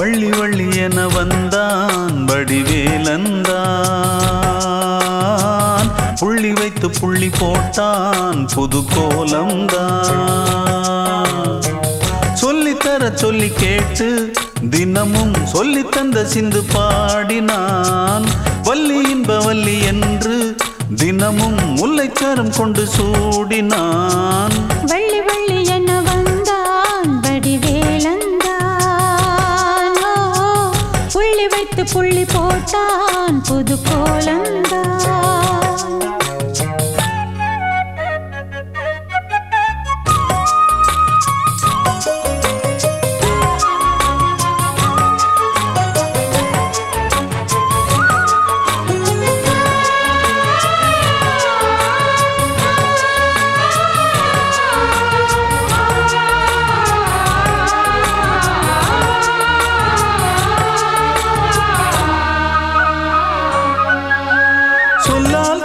வள்ளி வள்ளி என வந்தான் வடிவேலந்தான். புள்ளி வைத்து புள்ளி போட்டான் புது கோலம்தான் சொல்லித்தர சொல்லி கேட்டு தினமும் சொல்லி தந்த சிந்து பாடினான். வள்ளி இன்ப வள்ளி என்று தினமும் முல்லைச்சாரம் கொண்டு சூடினான். வள்ளி வள்ளி என புள்ளி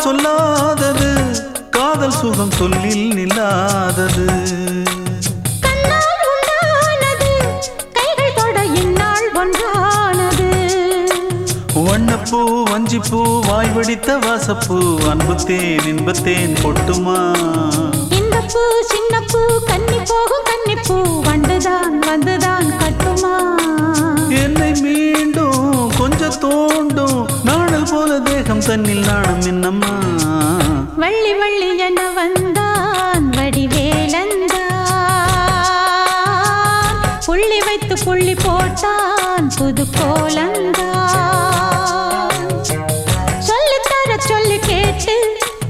சொல்லாதது காதல் சுகம் சொல்லில் நில்லாதது. வண்ணப்பூ வஞ்சிப்பூ வாய் வடித்த வாசப்பூ அன்புத்தேன் இன்பத்தேன் பொட்டுமா இந்த பூ சின்ன பூ கன்னி போகும் கன்னி பூ வண்டுதான் வந்துதான் கட்டுமா? என்னை தன்னில் நாணம் என்னம்மா. வள்ளி வள்ளி என வந்தான் வடிவேலந்தான். புள்ளி வைத்து புள்ளி போட்டான் புது கோலந்தான். சொல்லித்தர சொல்லி கேட்டு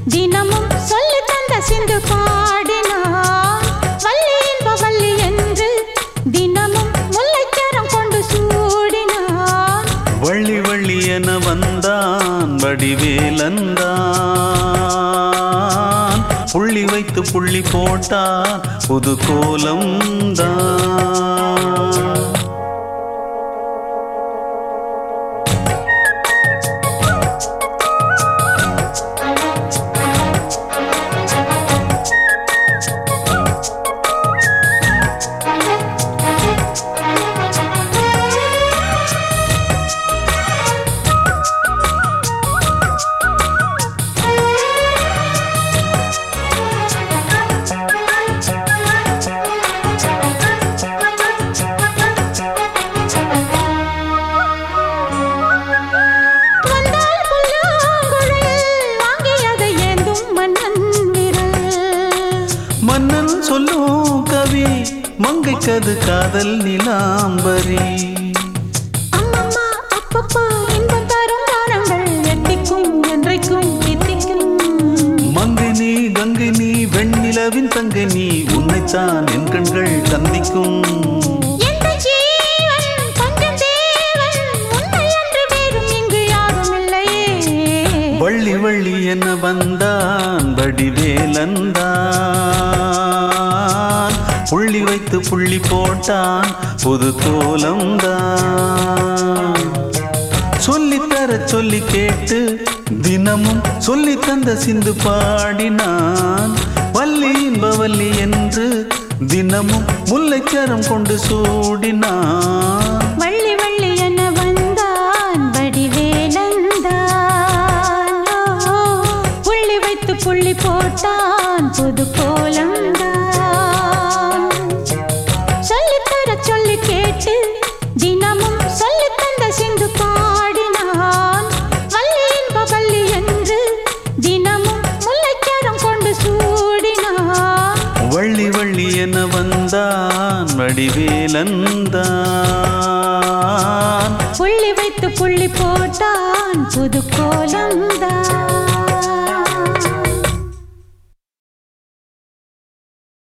தினமும் சொல்லி தந்த சிந்து பாடினான். வள்ளி இன்ப வள்ளி என்று தினமும் முல்லைச்சரம் கொண்டு சூடினான். வள்ளி வள்ளி என வந்தான் வடிவேலந்தான் புள்ளி வைத்து புள்ளி போட்டான் புது கோலம்தான். வந்தால் சொல்லும் கவி மங்கைக்கது காதல் நிலாம்பரி. அம்மம்மா அப்பப்பா இன்பம் தரும் தாரங்கள் எட்டிக்கும் என்றைக்கும் தித்திக்கும் மங்கை நீ கங்கை நீ வெண்ணிலவின் தங்கை நீ உன்னைத்தான் என் கண்கள் சந்திக்கும் வந்தான் வடிவேலந்தான். புள்ளி வைத்து புள்ளி போட்டான் புது கோலம்தான் சொல்லித்தர சொல்லி கேட்டு தினமும் சொல்லி தந்த சிந்து பாடினான். வள்ளி இன்பவல்லி என்று தினமும் முல்லைச்சரம் கொண்டு சூடினான். போட்டான் புது கோலம்தான். சொல்லித்தர சொல்லி கேட்டு தினமும் சொல்லி தந்த சிந்து பாடினான். வள்ளி இன்ப வள்ளி என்று தினமும் முல்லைச்சாரம் கொண்டு சூடினான். வள்ளி வள்ளி என வந்தான் வடிவேலந்தான். புள்ளி வைத்து புள்ளி போட்டான் புது கோலம்தான்.